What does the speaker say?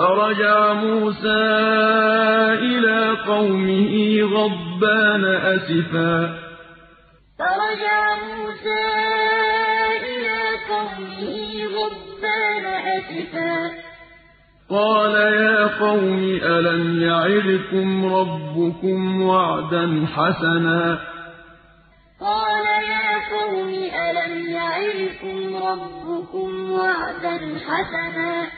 فرجع موسى إلى قومه غضبان أسفا فرجع موسى إلى قومه قال يا قوم ألم يعدكم ربكم وعدا حسنا قال يا قوم ألم يعدكم ربكم وعدا حسنا